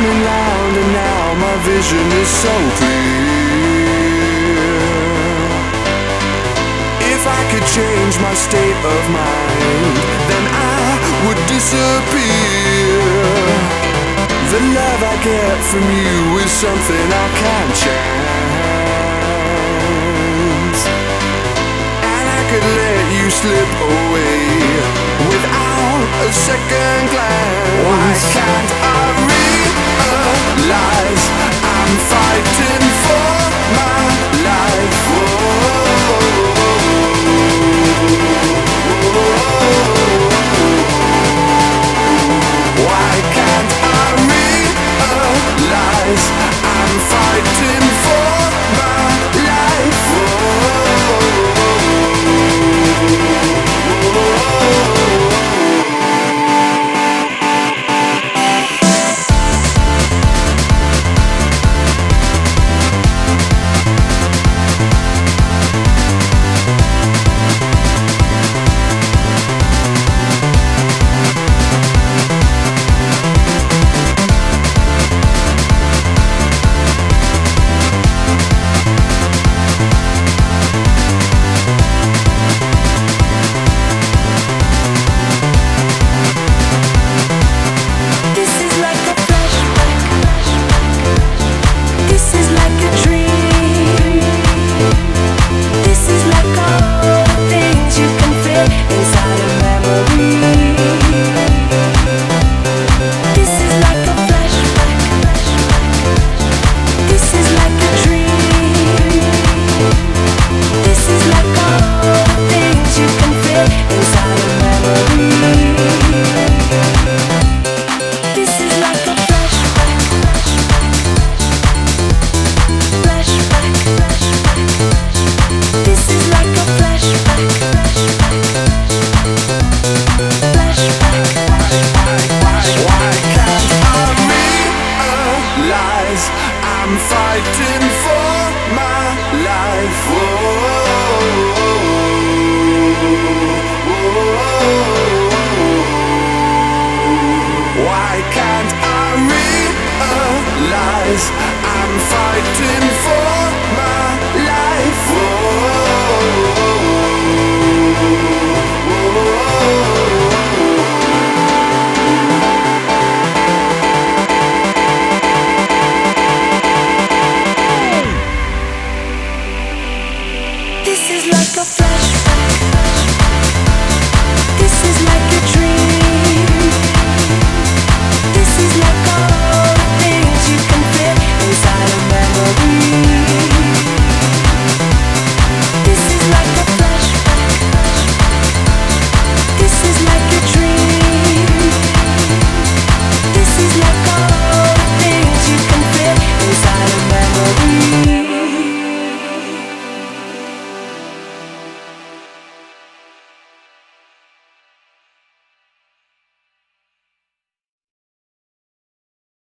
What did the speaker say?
coming round and now my vision is so clear. If I could change my state of mind Then I would disappear. The love I get from you is something I can't change And I could let you slip away Without a second glance. Why can't I eyes